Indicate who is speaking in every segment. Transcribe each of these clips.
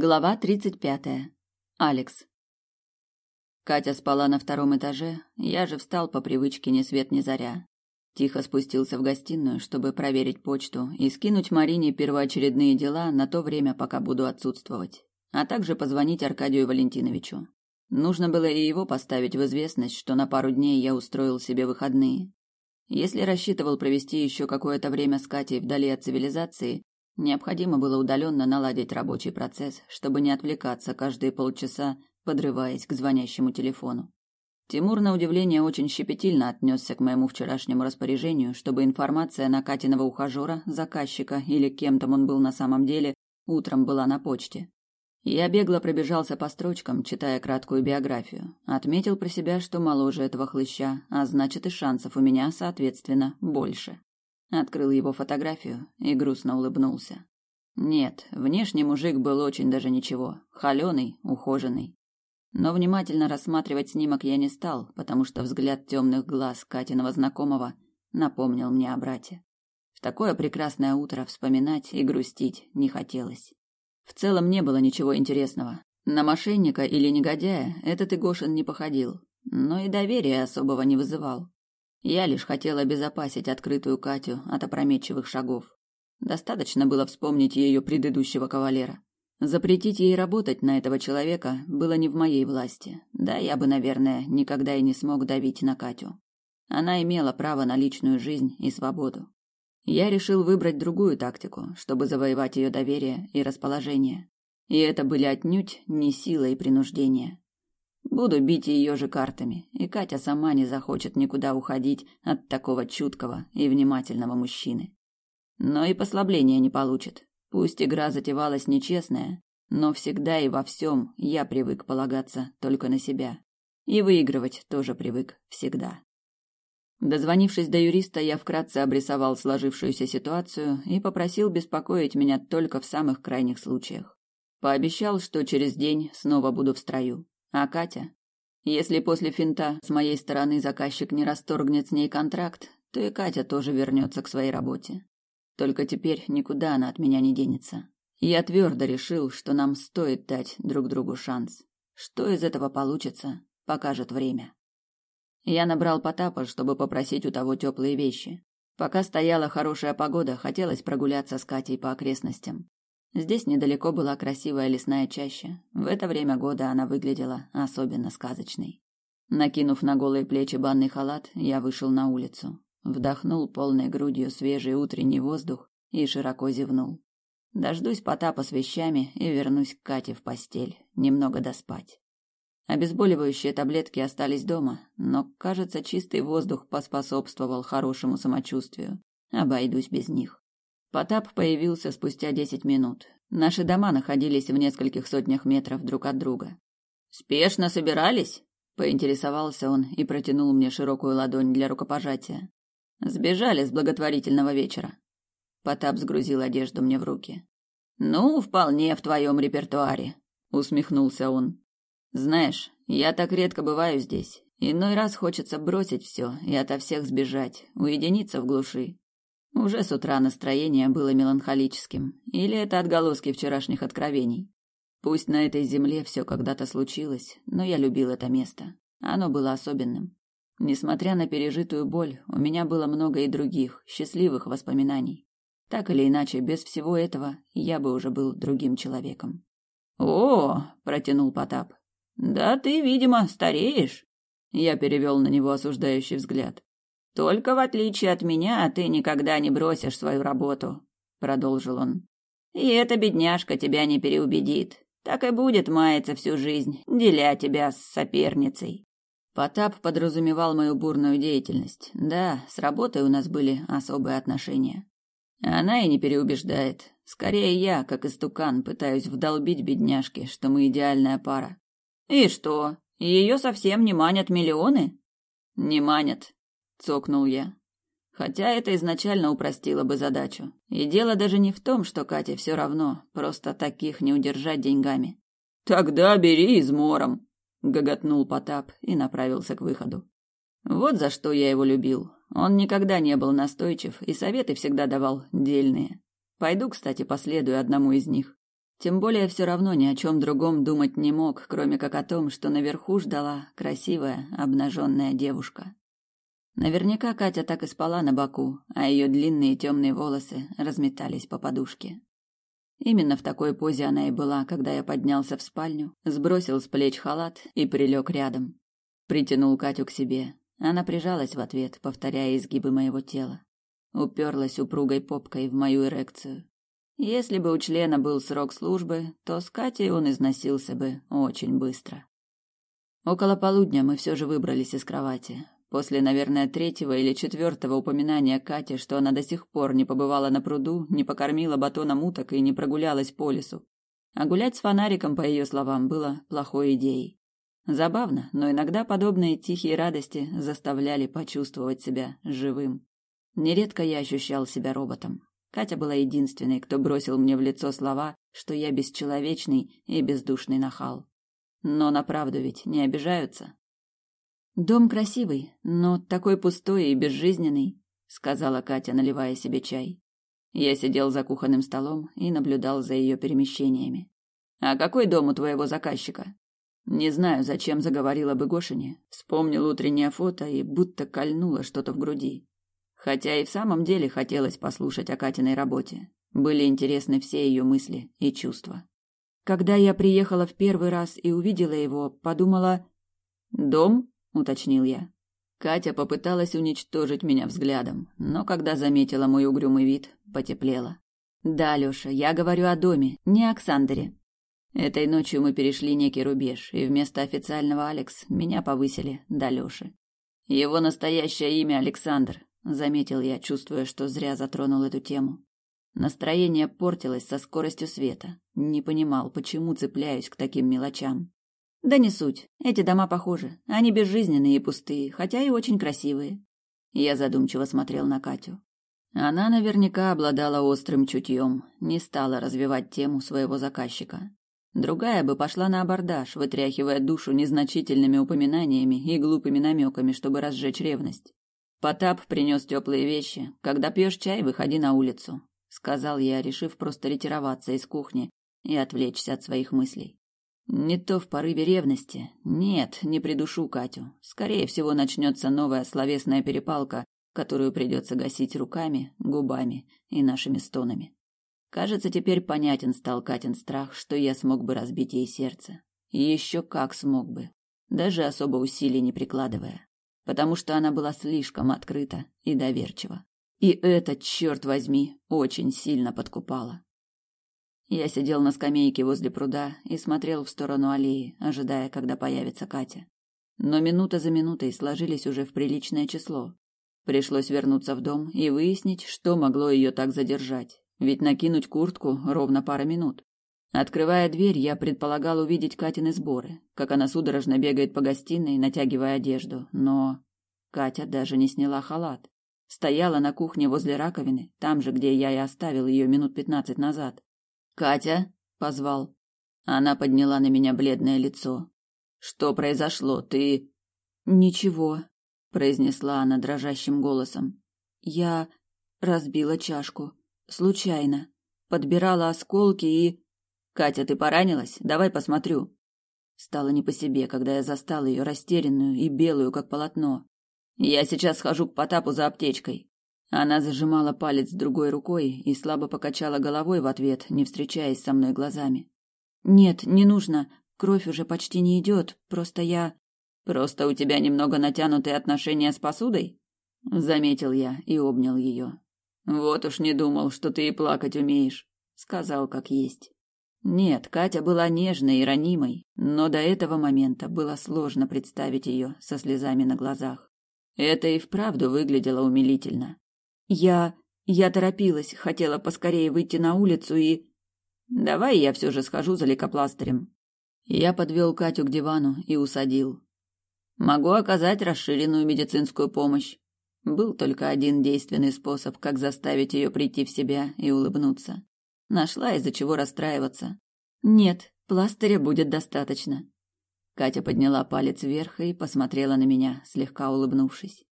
Speaker 1: Глава тридцать пятая. Алекс. Катя спала на втором этаже, я же встал по привычке ни свет ни заря. Тихо спустился в гостиную, чтобы проверить почту и скинуть Марине первоочередные дела на то время, пока буду отсутствовать, а также позвонить Аркадию Валентиновичу. Нужно было и его поставить в известность, что на пару дней я устроил себе выходные. Если рассчитывал провести еще какое-то время с Катей вдали от цивилизации, Необходимо было удаленно наладить рабочий процесс, чтобы не отвлекаться каждые полчаса, подрываясь к звонящему телефону. Тимур, на удивление, очень щепетильно отнесся к моему вчерашнему распоряжению, чтобы информация на Катиного ухажера, заказчика или кем там он был на самом деле, утром была на почте. Я бегло пробежался по строчкам, читая краткую биографию. Отметил про себя, что моложе этого хлыща, а значит и шансов у меня, соответственно, больше. Открыл его фотографию и грустно улыбнулся. Нет, внешний мужик был очень даже ничего, холеный, ухоженный. Но внимательно рассматривать снимок я не стал, потому что взгляд темных глаз Катиного знакомого напомнил мне о брате. В такое прекрасное утро вспоминать и грустить не хотелось. В целом не было ничего интересного. На мошенника или негодяя этот Игошин не походил, но и доверия особого не вызывал. Я лишь хотела обезопасить открытую Катю от опрометчивых шагов. Достаточно было вспомнить ее предыдущего кавалера. Запретить ей работать на этого человека было не в моей власти. Да, я бы, наверное, никогда и не смог давить на Катю. Она имела право на личную жизнь и свободу. Я решил выбрать другую тактику, чтобы завоевать ее доверие и расположение. И это были отнюдь не сила и принуждение. Буду бить ее же картами, и Катя сама не захочет никуда уходить от такого чуткого и внимательного мужчины. Но и послабления не получит. Пусть игра затевалась нечестная, но всегда и во всем я привык полагаться только на себя. И выигрывать тоже привык всегда. Дозвонившись до юриста, я вкратце обрисовал сложившуюся ситуацию и попросил беспокоить меня только в самых крайних случаях. Пообещал, что через день снова буду в строю. А Катя? Если после финта с моей стороны заказчик не расторгнет с ней контракт, то и Катя тоже вернется к своей работе. Только теперь никуда она от меня не денется. Я твердо решил, что нам стоит дать друг другу шанс. Что из этого получится, покажет время. Я набрал Потапа, чтобы попросить у того теплые вещи. Пока стояла хорошая погода, хотелось прогуляться с Катей по окрестностям. Здесь недалеко была красивая лесная чаща. В это время года она выглядела особенно сказочной. Накинув на голые плечи банный халат, я вышел на улицу. Вдохнул полной грудью свежий утренний воздух и широко зевнул. Дождусь Потапа с вещами и вернусь к Кате в постель, немного доспать. Обезболивающие таблетки остались дома, но, кажется, чистый воздух поспособствовал хорошему самочувствию. Обойдусь без них. Потап появился спустя десять минут. Наши дома находились в нескольких сотнях метров друг от друга. «Спешно собирались?» – поинтересовался он и протянул мне широкую ладонь для рукопожатия. «Сбежали с благотворительного вечера». Потап сгрузил одежду мне в руки. «Ну, вполне в твоем репертуаре», – усмехнулся он. «Знаешь, я так редко бываю здесь. Иной раз хочется бросить все и ото всех сбежать, уединиться в глуши. Уже с утра настроение было меланхолическим, или это отголоски вчерашних откровений. Пусть на этой земле все когда-то случилось, но я любил это место. Оно было особенным. Несмотря на пережитую боль, у меня было много и других, счастливых воспоминаний. Так или иначе, без всего этого я бы уже был другим человеком. «О!» – протянул Потап. «Да ты, видимо, стареешь!» Я перевел на него осуждающий взгляд. Только в отличие от меня, ты никогда не бросишь свою работу, продолжил он. И эта бедняжка тебя не переубедит. Так и будет маяться всю жизнь, деля тебя с соперницей. Потап подразумевал мою бурную деятельность. Да, с работой у нас были особые отношения. Она и не переубеждает. Скорее я, как истукан, пытаюсь вдолбить бедняжке, что мы идеальная пара. И что? Ее совсем не манят миллионы? Не манят, цокнул я. Хотя это изначально упростило бы задачу. И дело даже не в том, что Кате все равно, просто таких не удержать деньгами. Тогда бери измором, гоготнул Потап и направился к выходу. Вот за что я его любил. Он никогда не был настойчив и советы всегда давал дельные. Пойду, кстати, последую одному из них. Тем более все равно ни о чем другом думать не мог, кроме как о том, что наверху ждала красивая обнаженная девушка. Наверняка Катя так и спала на боку, а ее длинные темные волосы разметались по подушке. Именно в такой позе она и была, когда я поднялся в спальню, сбросил с плеч халат и прилег рядом. Притянул Катю к себе. Она прижалась в ответ, повторяя изгибы моего тела. Уперлась упругой попкой в мою эрекцию. Если бы у члена был срок службы, то с Катей он износился бы очень быстро. Около полудня мы все же выбрались из кровати. После, наверное, третьего или четвертого упоминания Кати, что она до сих пор не побывала на пруду, не покормила батоном уток и не прогулялась по лесу. А гулять с фонариком, по ее словам, было плохой идеей. Забавно, но иногда подобные тихие радости заставляли почувствовать себя живым. Нередко я ощущал себя роботом. Катя была единственной, кто бросил мне в лицо слова, что я бесчеловечный и бездушный нахал. Но на правду ведь не обижаются. Дом красивый, но такой пустой и безжизненный, сказала Катя, наливая себе чай. Я сидел за кухонным столом и наблюдал за ее перемещениями. А какой дом у твоего заказчика? Не знаю, зачем заговорила бы Гошине. Вспомнил утреннее фото и будто кольнуло что-то в груди. Хотя и в самом деле хотелось послушать о Катиной работе. Были интересны все ее мысли и чувства. Когда я приехала в первый раз и увидела его, подумала... «Дом?» — уточнил я. Катя попыталась уничтожить меня взглядом, но когда заметила мой угрюмый вид, потеплела. «Да, Лёша, я говорю о доме, не о Оксандре». Этой ночью мы перешли некий рубеж, и вместо официального Алекс меня повысили до Лёши. Его настоящее имя Александр, заметил я, чувствуя, что зря затронул эту тему. Настроение портилось со скоростью света. Не понимал, почему цепляюсь к таким мелочам. Да не суть. Эти дома похожи. Они безжизненные и пустые, хотя и очень красивые. Я задумчиво смотрел на Катю. Она наверняка обладала острым чутьем, не стала развивать тему своего заказчика. Другая бы пошла на абордаж, вытряхивая душу незначительными упоминаниями и глупыми намеками, чтобы разжечь ревность. Потап принес теплые вещи. Когда пьешь чай, выходи на улицу, сказал я, решив просто ретироваться из кухни и отвлечься от своих мыслей. Не то в порыве ревности. Нет, не придушу Катю. Скорее всего, начнется новая словесная перепалка, которую придется гасить руками, губами и нашими стонами. Кажется, теперь понятен стал Катин страх, что я смог бы разбить ей сердце. Еще как смог бы, даже особо усилий не прикладывая потому что она была слишком открыта и доверчива. И это, черт возьми, очень сильно подкупало. Я сидел на скамейке возле пруда и смотрел в сторону аллеи, ожидая, когда появится Катя. Но минута за минутой сложились уже в приличное число. Пришлось вернуться в дом и выяснить, что могло ее так задержать, ведь накинуть куртку ровно пара минут. Открывая дверь, я предполагал увидеть Катины сборы, как она судорожно бегает по гостиной, натягивая одежду, но Катя даже не сняла халат. Стояла на кухне возле раковины, там же, где я и оставил ее минут пятнадцать назад. «Катя!» — позвал. Она подняла на меня бледное лицо. «Что произошло? Ты...» «Ничего», — произнесла она дрожащим голосом. «Я разбила чашку. Случайно. Подбирала осколки и...» Катя, ты поранилась? Давай посмотрю. Стало не по себе, когда я застал ее растерянную и белую, как полотно. Я сейчас схожу к Потапу за аптечкой. Она зажимала палец другой рукой и слабо покачала головой в ответ, не встречаясь со мной глазами. Нет, не нужно. Кровь уже почти не идет. Просто я... Просто у тебя немного натянутые отношения с посудой? Заметил я и обнял ее. Вот уж не думал, что ты и плакать умеешь. Сказал, как есть. Нет, Катя была нежной и ранимой, но до этого момента было сложно представить ее со слезами на глазах. Это и вправду выглядело умилительно. Я... я торопилась, хотела поскорее выйти на улицу и... Давай я все же схожу за лейкопластырем. Я подвел Катю к дивану и усадил. Могу оказать расширенную медицинскую помощь. Был только один действенный способ, как заставить ее прийти в себя и улыбнуться. Нашла из-за чего расстраиваться. Нет, пластыря будет достаточно. Катя подняла палец вверх и посмотрела на меня, слегка улыбнувшись.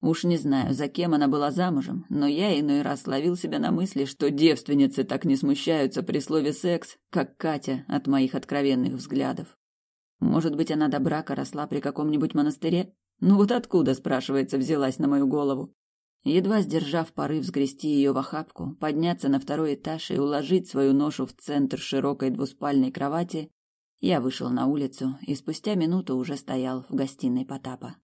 Speaker 1: Уж не знаю, за кем она была замужем, но я иной раз ловил себя на мысли, что девственницы так не смущаются при слове «секс», как Катя от моих откровенных взглядов. Может быть, она до брака росла при каком-нибудь монастыре? Ну вот откуда, спрашивается, взялась на мою голову? Едва сдержав порыв сгрести ее в охапку, подняться на второй этаж и уложить свою ношу в центр широкой двуспальной кровати, я вышел на улицу и спустя минуту уже стоял в гостиной Потапа.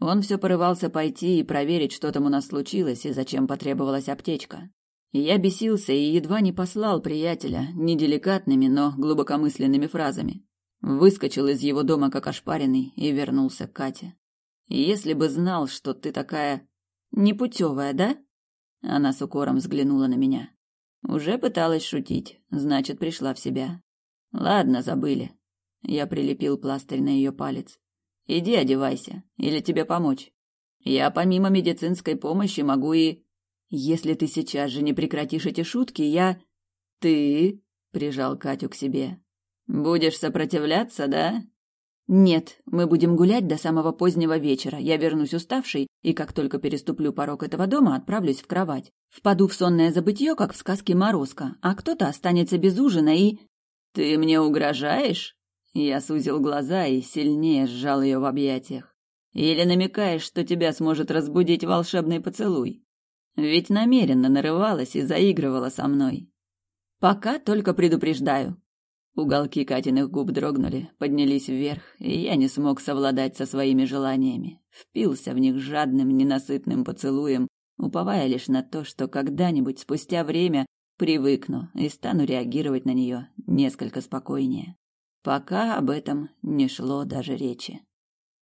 Speaker 1: Он все порывался пойти и проверить, что там у нас случилось и зачем потребовалась аптечка. я бесился и едва не послал приятеля неделикатными, но глубокомысленными фразами. Выскочил из его дома как ошпаренный и вернулся к Кате. «Если бы знал, что ты такая непутевая, да?» Она с укором взглянула на меня. Уже пыталась шутить, значит, пришла в себя. «Ладно, забыли». Я прилепил пластырь на ее палец. Иди одевайся, или тебе помочь. Я помимо медицинской помощи могу и... Если ты сейчас же не прекратишь эти шутки, я... Ты... Прижал Катю к себе. Будешь сопротивляться, да? Нет, мы будем гулять до самого позднего вечера. Я вернусь уставший, и как только переступлю порог этого дома, отправлюсь в кровать. Впаду в сонное забытье, как в сказке Морозко, а кто-то останется без ужина и... Ты мне угрожаешь? Я сузил глаза и сильнее сжал ее в объятиях. Или намекаешь, что тебя сможет разбудить волшебный поцелуй? Ведь намеренно нарывалась и заигрывала со мной. Пока только предупреждаю. Уголки Катиных губ дрогнули, поднялись вверх, и я не смог совладать со своими желаниями. Впился в них жадным, ненасытным поцелуем, уповая лишь на то, что когда-нибудь спустя время привыкну и стану реагировать на нее несколько спокойнее. Пока об этом не шло даже речи.